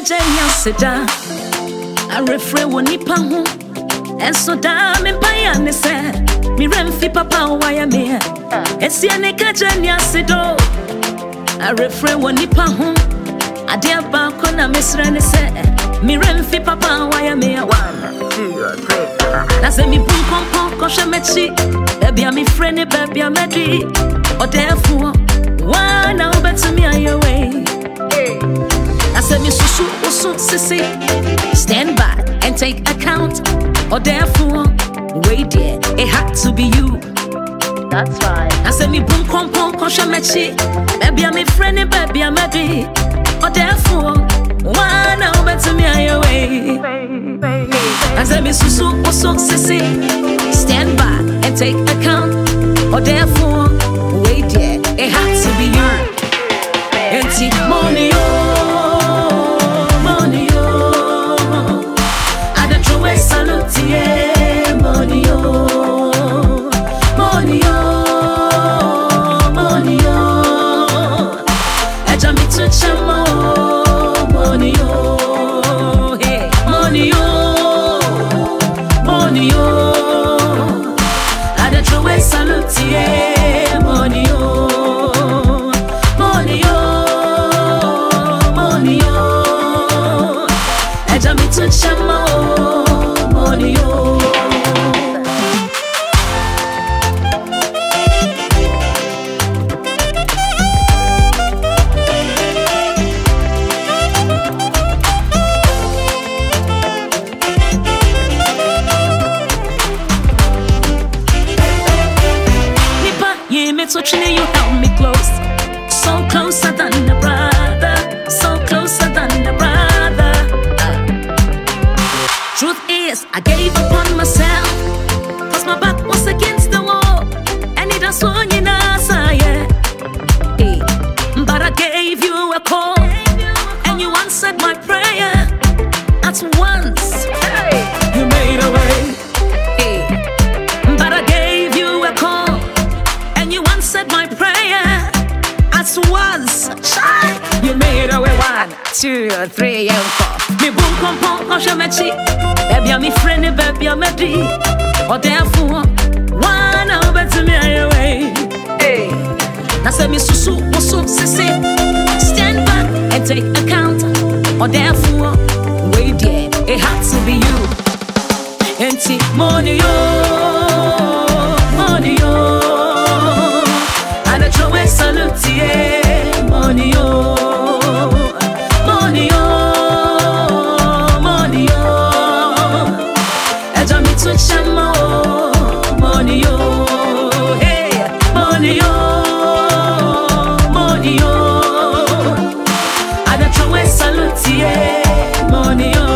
gye nya seda arefrɛ wɔ nipa ho. Ɛnso daa mempaeɛ ne sɛ merɛ mfi papa a wayɛ meɛ ɛsie ne ka gye nya sedo arefrɛ wɔ nipa ho. Adeɛ baako na mesrɛ ne sɛ merɛ mfi papa a wayɛ meɛ na sɛ mebu nkɔmpɔn kɔhwɛ m'akyi baabi a mefrɛ ne baabi a mɛdi ɔdɛɛfoɔ waa na wobɛtumi ayɛ wei so stand back and take account ɔdɛɛfoɔ wei deɛ it had to be you. That's right. na sɛ mebu nkɔmpɔn kɔhwɛ m'akyi baabi a mefrɛ ne eh, baabi a mɛdi ɔdɛɛfoɔ waa na wobɛtumi ayɛ wei As I miss so so sissy, stand back and take account. Or therefore, I jump me close. So closer than a brother, so closer than a brother. Truth is, I gave up on myself. Cause my back was against the wall. And it was on you now, yeah. But I gave you a call. At once. Child, You made a way one, two, three, and four. Me boom pom pom pom show me chi. Baby, I'm me friend, baby, I'm a D. Or therefore, one over to me away. Hey, now say me susu susu sisi. Stand back and take account. Oh, or therefore, wait there, it had to be you. Empty money, oh, Joe Salutier, money on.